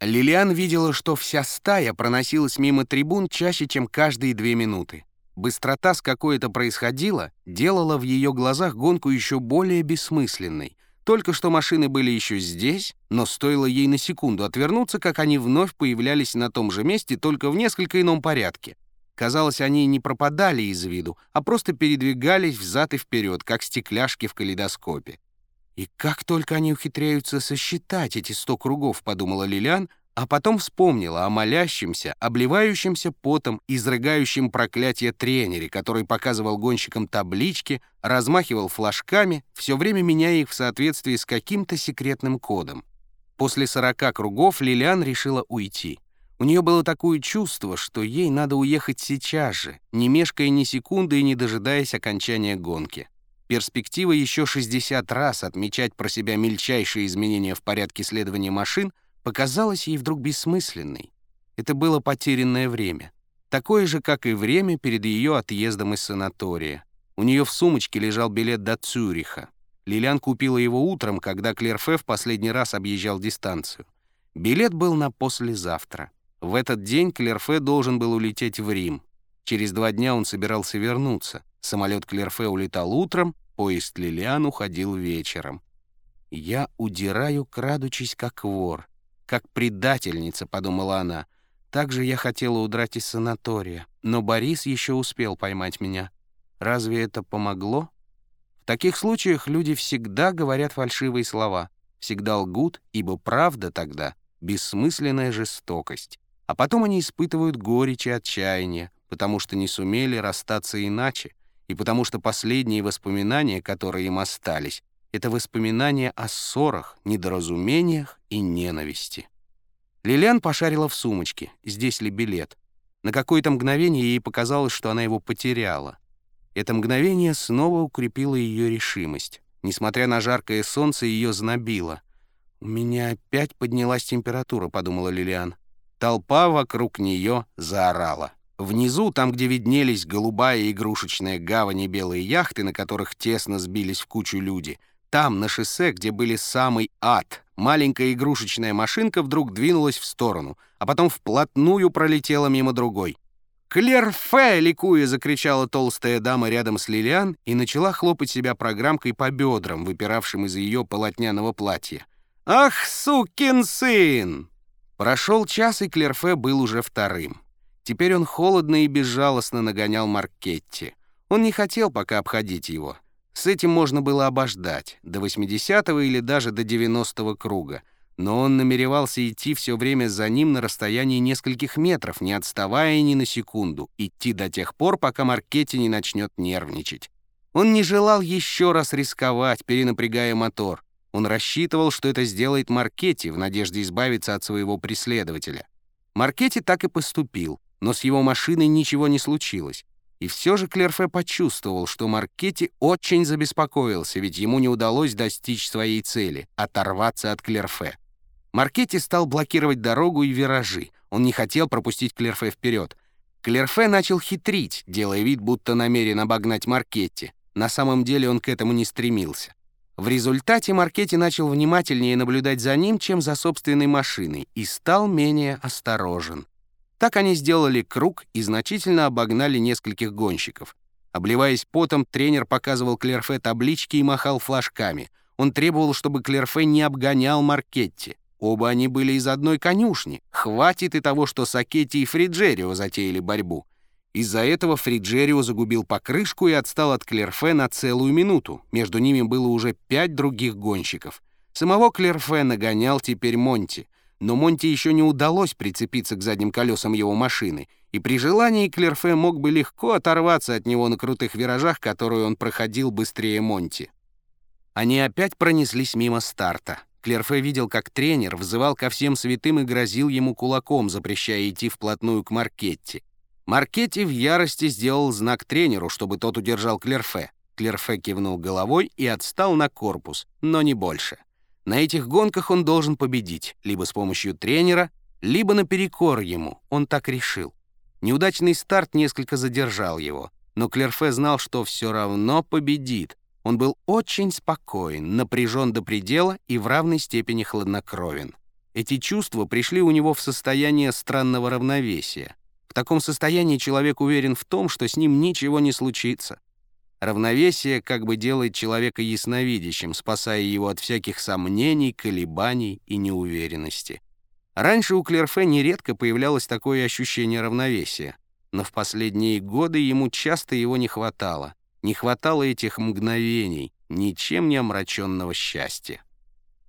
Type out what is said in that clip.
Лилиан видела, что вся стая проносилась мимо трибун чаще, чем каждые две минуты. Быстрота, с какой это происходило, делала в ее глазах гонку еще более бессмысленной. Только что машины были еще здесь, но стоило ей на секунду отвернуться, как они вновь появлялись на том же месте, только в несколько ином порядке. Казалось, они не пропадали из виду, а просто передвигались взад и вперед, как стекляшки в калейдоскопе. «И как только они ухитряются сосчитать эти сто кругов», — подумала Лилиан, а потом вспомнила о молящемся, обливающемся потом, изрыгающем проклятие тренере, который показывал гонщикам таблички, размахивал флажками, все время меняя их в соответствии с каким-то секретным кодом. После сорока кругов Лилиан решила уйти. У нее было такое чувство, что ей надо уехать сейчас же, не мешкая ни секунды и не дожидаясь окончания гонки. Перспектива еще 60 раз отмечать про себя мельчайшие изменения в порядке следования машин показалась ей вдруг бессмысленной. Это было потерянное время. Такое же, как и время перед ее отъездом из санатория. У нее в сумочке лежал билет до Цюриха. Лилиан купила его утром, когда Клерфе в последний раз объезжал дистанцию. Билет был на послезавтра. В этот день Клерфе должен был улететь в Рим. Через два дня он собирался вернуться. Самолет Клерфе улетал утром, поезд Лилиан уходил вечером. «Я удираю, крадучись, как вор, как предательница», — подумала она. «Также я хотела удрать из санатория, но Борис еще успел поймать меня. Разве это помогло?» В таких случаях люди всегда говорят фальшивые слова, всегда лгут, ибо правда тогда — бессмысленная жестокость. А потом они испытывают горечь и отчаяние, потому что не сумели расстаться иначе, и потому что последние воспоминания, которые им остались, это воспоминания о ссорах, недоразумениях и ненависти. Лилиан пошарила в сумочке, здесь ли билет. На какое-то мгновение ей показалось, что она его потеряла. Это мгновение снова укрепило ее решимость. Несмотря на жаркое солнце, ее знобило. «У меня опять поднялась температура», — подумала Лилиан. Толпа вокруг нее заорала. Внизу, там, где виднелись голубая игрушечная гавань и белые яхты, на которых тесно сбились в кучу люди, там, на шоссе, где были самый ад, маленькая игрушечная машинка вдруг двинулась в сторону, а потом вплотную пролетела мимо другой. «Клерфе!» — ликуя закричала толстая дама рядом с Лилиан и начала хлопать себя программкой по бедрам, выпиравшим из ее полотняного платья. «Ах, сукин сын!» Прошел час, и Клерфе был уже вторым. Теперь он холодно и безжалостно нагонял Маркетти. Он не хотел пока обходить его. С этим можно было обождать, до 80-го или даже до 90-го круга. Но он намеревался идти все время за ним на расстоянии нескольких метров, не отставая ни на секунду, идти до тех пор, пока Маркетти не начнет нервничать. Он не желал еще раз рисковать, перенапрягая мотор. Он рассчитывал, что это сделает Маркетти в надежде избавиться от своего преследователя. Маркетти так и поступил но с его машиной ничего не случилось. И все же Клерфе почувствовал, что Маркетти очень забеспокоился, ведь ему не удалось достичь своей цели — оторваться от Клерфе. Маркетти стал блокировать дорогу и виражи. Он не хотел пропустить Клерфе вперед. Клерфе начал хитрить, делая вид, будто намерен обогнать Маркетти. На самом деле он к этому не стремился. В результате Маркетти начал внимательнее наблюдать за ним, чем за собственной машиной, и стал менее осторожен. Так они сделали круг и значительно обогнали нескольких гонщиков. Обливаясь потом, тренер показывал Клерфе таблички и махал флажками. Он требовал, чтобы Клерфе не обгонял Маркетти. Оба они были из одной конюшни. Хватит и того, что Сакетти и Фриджерио затеяли борьбу. Из-за этого Фриджерио загубил покрышку и отстал от Клерфе на целую минуту. Между ними было уже пять других гонщиков. Самого Клерфе нагонял теперь Монти но Монти еще не удалось прицепиться к задним колесам его машины, и при желании Клерфе мог бы легко оторваться от него на крутых виражах, которые он проходил быстрее Монти. Они опять пронеслись мимо старта. Клерфе видел, как тренер взывал ко всем святым и грозил ему кулаком, запрещая идти вплотную к Маркетти. Маркетти в ярости сделал знак тренеру, чтобы тот удержал Клерфе. Клерфе кивнул головой и отстал на корпус, но не больше. На этих гонках он должен победить, либо с помощью тренера, либо наперекор ему, он так решил. Неудачный старт несколько задержал его, но Клерфе знал, что все равно победит. Он был очень спокоен, напряжен до предела и в равной степени хладнокровен. Эти чувства пришли у него в состояние странного равновесия. В таком состоянии человек уверен в том, что с ним ничего не случится. Равновесие как бы делает человека ясновидящим, спасая его от всяких сомнений, колебаний и неуверенности. Раньше у Клерфе нередко появлялось такое ощущение равновесия, но в последние годы ему часто его не хватало. Не хватало этих мгновений, ничем не омраченного счастья.